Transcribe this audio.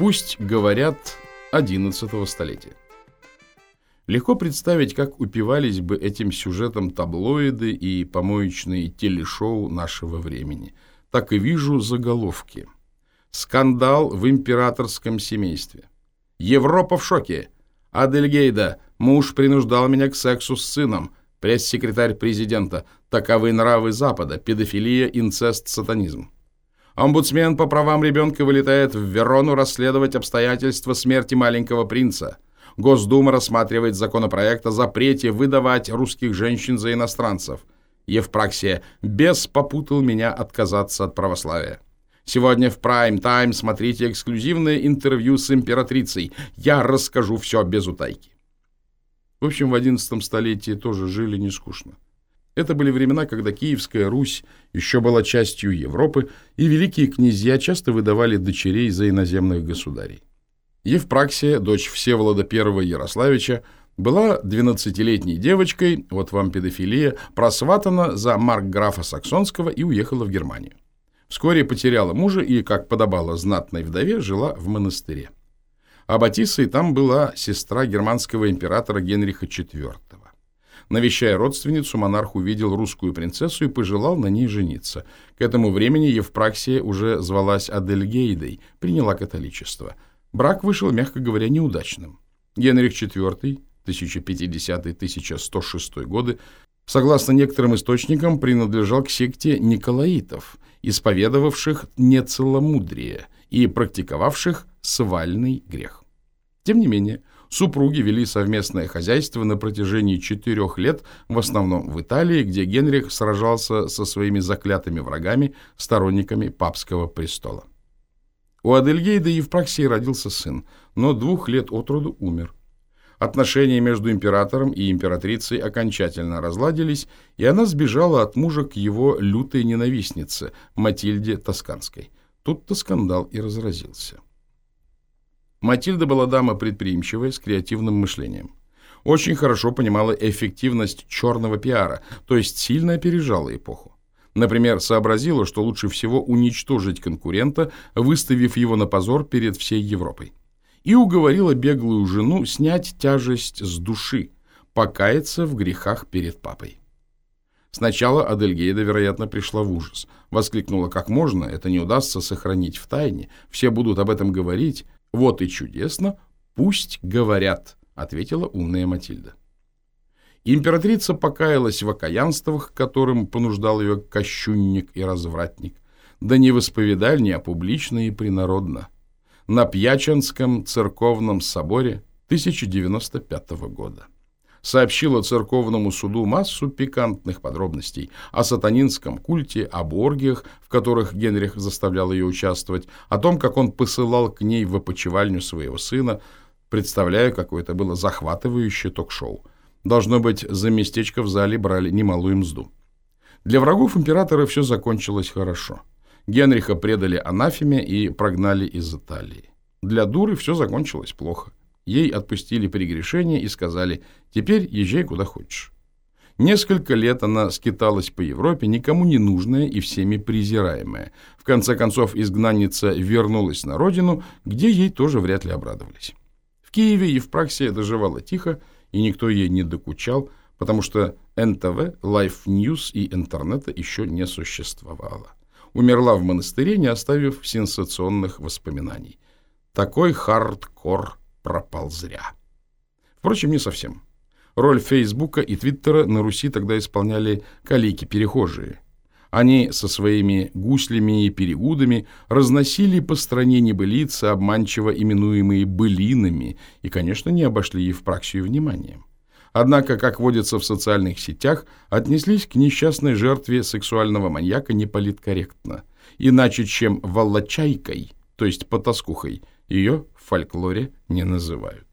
Пусть говорят 11 столетия. Легко представить, как упивались бы этим сюжетом таблоиды и помоечные телешоу нашего времени. Так и вижу заголовки. Скандал в императорском семействе. Европа в шоке. Адельгейда. Муж принуждал меня к сексу с сыном. Пресс-секретарь президента. Таковы нравы Запада. Педофилия, инцест, сатанизм. Омбудсмен по правам ребенка вылетает в Верону расследовать обстоятельства смерти маленького принца – Госдума рассматривает законопроект о запрете выдавать русских женщин за иностранцев. Евпраксия без попутал меня отказаться от православия. Сегодня в Time смотрите эксклюзивное интервью с императрицей. Я расскажу все без утайки. В общем, в XI столетии тоже жили не скучно. Это были времена, когда Киевская Русь еще была частью Европы, и великие князья часто выдавали дочерей за иноземных государей. Евпраксия, дочь Всеволода I Ярославича, была 12-летней девочкой, вот вам педофилия, просватана за маркграфа Саксонского и уехала в Германию. Вскоре потеряла мужа и, как подобало знатной вдове, жила в монастыре. А Батиссой там была сестра германского императора Генриха IV. Навещая родственницу, монарх увидел русскую принцессу и пожелал на ней жениться. К этому времени Евпраксия уже звалась Адельгейдой, приняла католичество – Брак вышел, мягко говоря, неудачным. Генрих IV, 1050-1106 годы, согласно некоторым источникам, принадлежал к секте Николаитов, исповедовавших нецеломудрие и практиковавших свальный грех. Тем не менее, супруги вели совместное хозяйство на протяжении четырех лет, в основном в Италии, где Генрих сражался со своими заклятыми врагами, сторонниками папского престола. У Адельгейда Евпраксии родился сын, но двух лет от роду умер. Отношения между императором и императрицей окончательно разладились, и она сбежала от мужа к его лютой ненавистнице, Матильде Тосканской. Тут-то скандал и разразился. Матильда была дама предприимчивая, с креативным мышлением. Очень хорошо понимала эффективность черного пиара, то есть сильно опережала эпоху. Например, сообразила, что лучше всего уничтожить конкурента, выставив его на позор перед всей Европой. И уговорила беглую жену снять тяжесть с души, покаяться в грехах перед папой. Сначала Адельгейда, вероятно, пришла в ужас. Воскликнула, как можно, это не удастся сохранить в тайне, все будут об этом говорить. Вот и чудесно, пусть говорят, ответила умная Матильда. Императрица покаялась в окаянствах, которым понуждал ее кощунник и развратник, да не в исповедальне, а публично и принародно, на Пьяченском церковном соборе 1095 года. Сообщила церковному суду массу пикантных подробностей о сатанинском культе, об оргиях, в которых Генрих заставлял ее участвовать, о том, как он посылал к ней в опочивальню своего сына, представляя, какое это было захватывающее ток-шоу. Должно быть, за местечко в зале брали немалую мзду. Для врагов императора все закончилось хорошо. Генриха предали анафеме и прогнали из Италии. Для дуры все закончилось плохо. Ей отпустили прегрешение и сказали «теперь езжай куда хочешь». Несколько лет она скиталась по Европе, никому не нужная и всеми презираемая. В конце концов, изгнанница вернулась на родину, где ей тоже вряд ли обрадовались. В Киеве Евпраксия доживала тихо, и никто ей не докучал, потому что НТВ, Life News и интернета еще не существовало. Умерла в монастыре, не оставив сенсационных воспоминаний. Такой хардкор пропал зря. Впрочем, не совсем. Роль Фейсбука и Твиттера на Руси тогда исполняли калики-перехожие. Они со своими гуслями и перегудами разносили по стране небылицы, обманчиво именуемые «былинами», и, конечно, не обошли Евпраксию вниманием. Однако, как водится в социальных сетях, отнеслись к несчастной жертве сексуального маньяка неполиткорректно. Иначе, чем «волочайкой», то есть «потаскухой», ее в фольклоре не называют.